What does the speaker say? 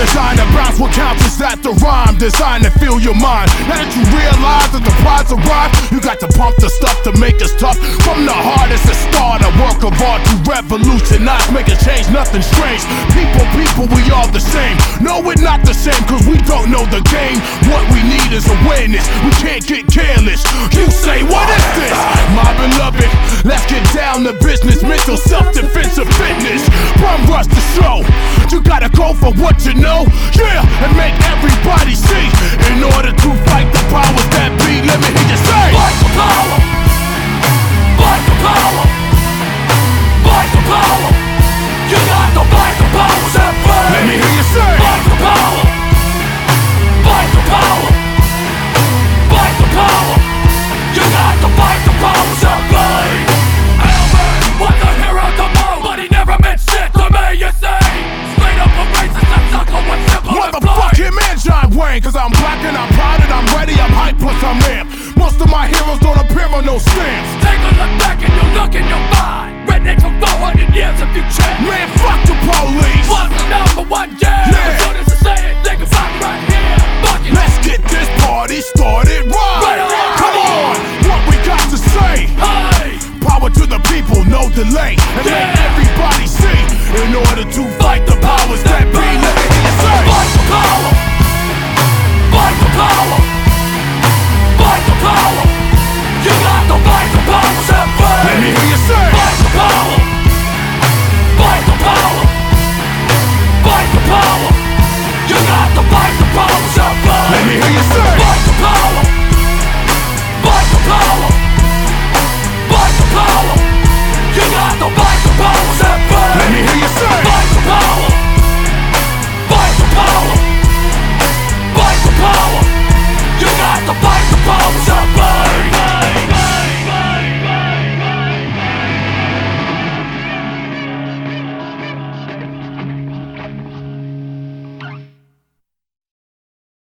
to shine, the bronze What counts is that the rhyme? Designed to fill your mind. Now that you realize that the prize arrived, you got to pump the stuff to make us tough. From the hardest to start, a work of art to revolutionize, make a change, nothing strange. People, people, we all the same. No, we're not the same, cause we don't know the game. What we need is awareness, we can't get careless. You say, what is this? My beloved, let's get down to business, mental self defense of fitness. Bum rush the show. You gotta go for what you know, yeah, and make everybody brain. Cause I'm black and I'm proud and I'm ready, I'm hype plus I'm amped. Most of my heroes don't appear on no stamps. Take a look back and you'll look in your mind. Redneck for 400 years if you check. Man, fuck the police. Fuck the number one jam? Yeah. As Soon as I say it, they can find me right here. Fuck it. Let's get this party started right. right on. Come on, what we got to say? Hey. Power to the people, no delay. And yeah. let everybody see. In order to fight the powers that be, let me hear you say. Fight the power.